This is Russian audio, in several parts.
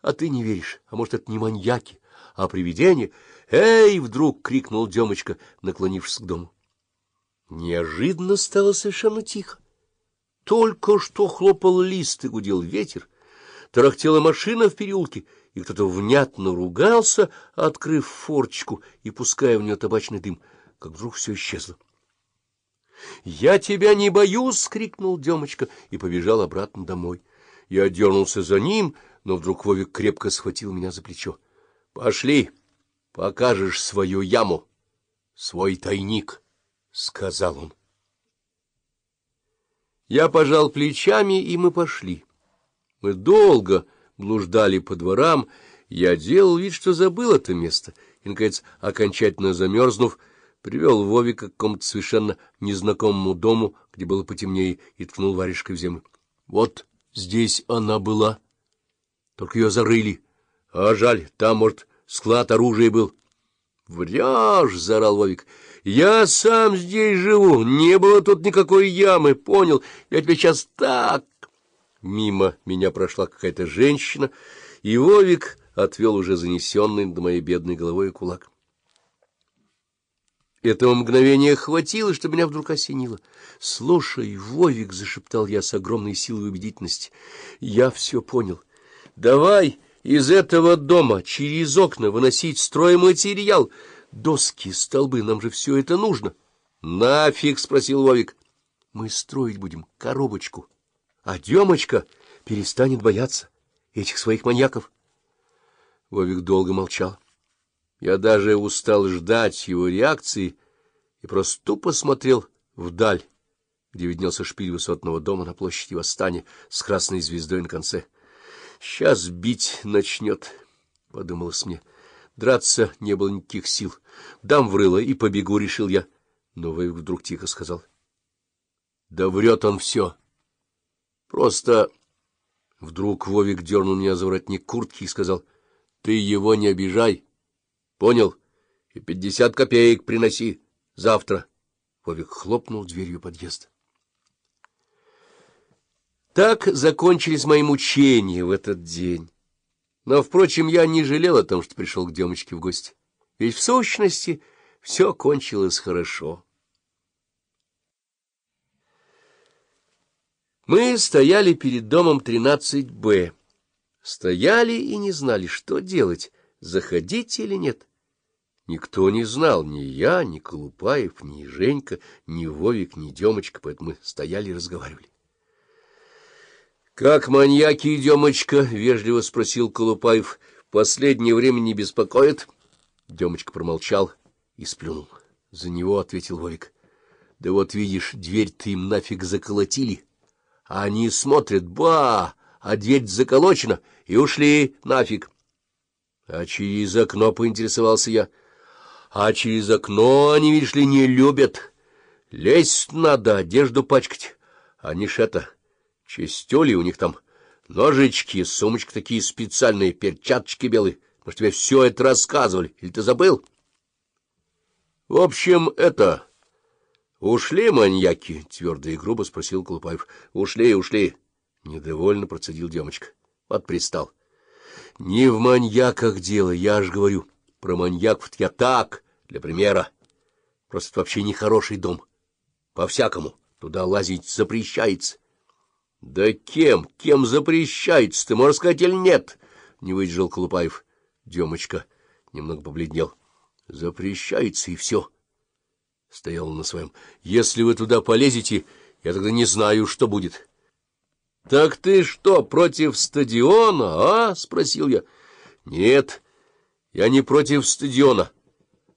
а ты не веришь. А может, это не маньяки, а привидения? Эй! — вдруг крикнул Демочка, наклонившись к дому. Неожиданно стало совершенно тихо. Только что хлопал лист и гудел ветер, тарахтела машина в переулке, и кто-то внятно ругался, открыв форчку и пуская в нее табачный дым, как вдруг все исчезло. — Я тебя не боюсь! — крикнул Демочка и побежал обратно домой. Я дернулся за ним, но вдруг Вовик крепко схватил меня за плечо. — Пошли, покажешь свою яму, свой тайник, — сказал он. Я пожал плечами, и мы пошли. Мы долго блуждали по дворам, я делал вид, что забыл это место, и, наконец, окончательно замерзнув, привел Вовика к какому-то совершенно незнакомому дому, где было потемнее, и ткнул варежкой в землю. Вот здесь она была. Только ее зарыли. А жаль, там, может, склад оружия был. — Врешь! — заорал Вовик. — Я сам здесь живу. Не было тут никакой ямы. Понял? Я тебе сейчас так... Мимо меня прошла какая-то женщина, и Вовик отвел уже занесенный над моей бедной головой кулак. Этого мгновения хватило, чтобы меня вдруг осенило. — Слушай, Вовик, — зашептал я с огромной силой убедительности, — я все понял. Давай из этого дома через окна выносить стройматериал. Доски, столбы, нам же все это нужно. — Нафиг, — спросил Вовик. — Мы строить будем коробочку. А Демочка перестанет бояться этих своих маньяков. Вовик долго молчал. Я даже устал ждать его реакции и просто тупо смотрел вдаль, где виднелся шпиль высотного дома на площади Восстания с красной звездой на конце. «Сейчас бить начнет», — подумалось мне. Драться не было никаких сил. Дам врыло и побегу, — решил я. Но Вовик вдруг тихо сказал. — Да врет он все. Просто... Вдруг Вовик дернул меня за воротник куртки и сказал. — Ты его не обижай. — Понял? И пятьдесят копеек приноси завтра. Вовик хлопнул дверью подъезда. Так закончились мои мучения в этот день. Но, впрочем, я не жалел о том, что пришел к Демочке в гости. Ведь в сущности все кончилось хорошо. Мы стояли перед домом 13-Б. Стояли и не знали, что делать, заходить или нет. Никто не знал, ни я, ни Колупаев, ни Женька, ни Вовик, ни Демочка, поэтому мы стояли и разговаривали. — Как маньяки, Демочка? — вежливо спросил Колупаев. — Последнее время не беспокоит? Демочка промолчал и сплюнул. За него ответил Вовик. — Да вот видишь, дверь-то им нафиг заколотили. А они смотрят, ба, а дверь заколочена, и ушли нафиг. А через окно поинтересовался я — а через окно они, видишь ли, не любят. Лезть надо, одежду пачкать. Они ж это, чистюли у них там, ножички, сумочки такие специальные, перчаточки белые. Может, тебе все это рассказывали, или ты забыл? В общем, это... Ушли маньяки? — твердо и грубо спросил Колупаев. — Ушли, ушли. Недовольно процедил Демочка. Вот пристал. — Не в маньяках дело, я ж говорю. — про маньяков я так, для примера. Просто это вообще нехороший дом. По-всякому. Туда лазить запрещается. — Да кем? Кем запрещается? Ты можешь сказать или нет? — не выдержал Колупаев. Демочка немного побледнел. — Запрещается, и все. Стоял он на своем. — Если вы туда полезете, я тогда не знаю, что будет. — Так ты что, против стадиона, а? — спросил я. — Нет. — я не против стадиона.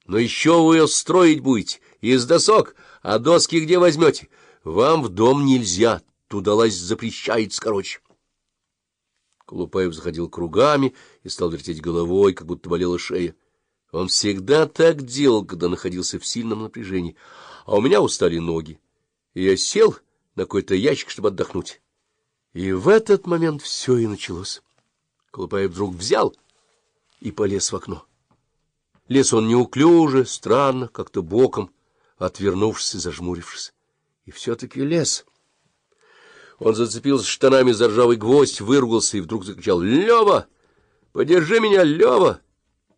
Но еще вы строить будете из досок, а доски где возьмете? Вам в дом нельзя, туда лазить запрещается, короче. Колупаев заходил кругами и стал вертеть головой, как будто болела шея. Он всегда так делал, когда находился в сильном напряжении, а у меня устали ноги, и я сел на какой-то ящик, чтобы отдохнуть. И в этот момент все и началось. Колупаев вдруг взял и полез в окно. Лез он неуклюже, странно, как-то боком, отвернувшись и зажмурившись. И все-таки лез. Он зацепился штанами за ржавый гвоздь, выругался и вдруг закричал «Лева! Подержи меня, Лева!